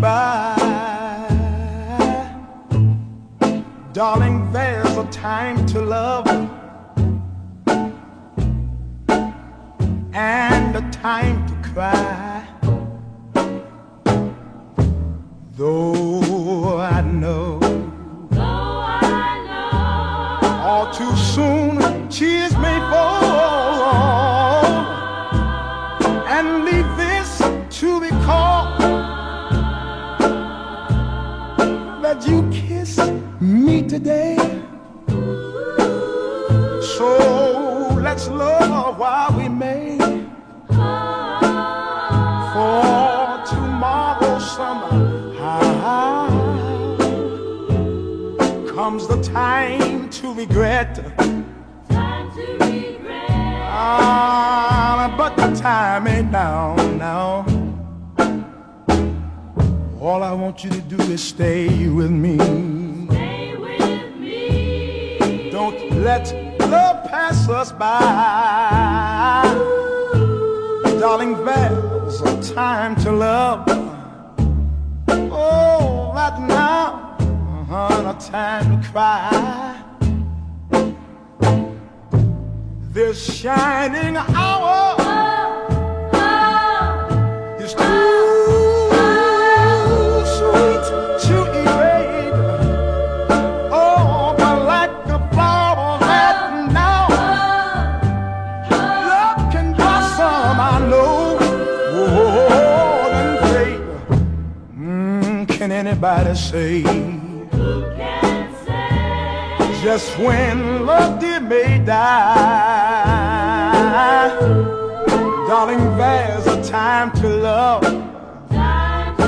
by. Darling, there's a time to love and a time to cry. Though I know, Though I know all too soon tears may fall and leave that you kiss me today. So let's love while we may. For tomorrow somehow comes the time to regret. time to regret. Ah, but the time ain't now, now. All I want you to do is stay with me. Stay with me. Don't let love pass us by. Darling, there's a time to love. Oh, right now, uh-huh, a time to cry. This shining hour can anybody say Who can say? just when love did may die? Darling, there's a time to love. Time to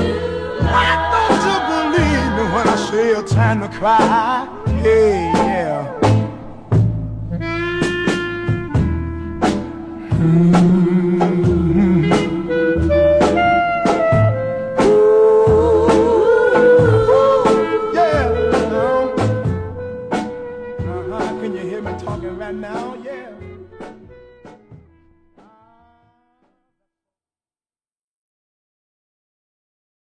Why love. don't you believe me when I say a time to cry? Hey, yeah. Mm, right now. Yeah.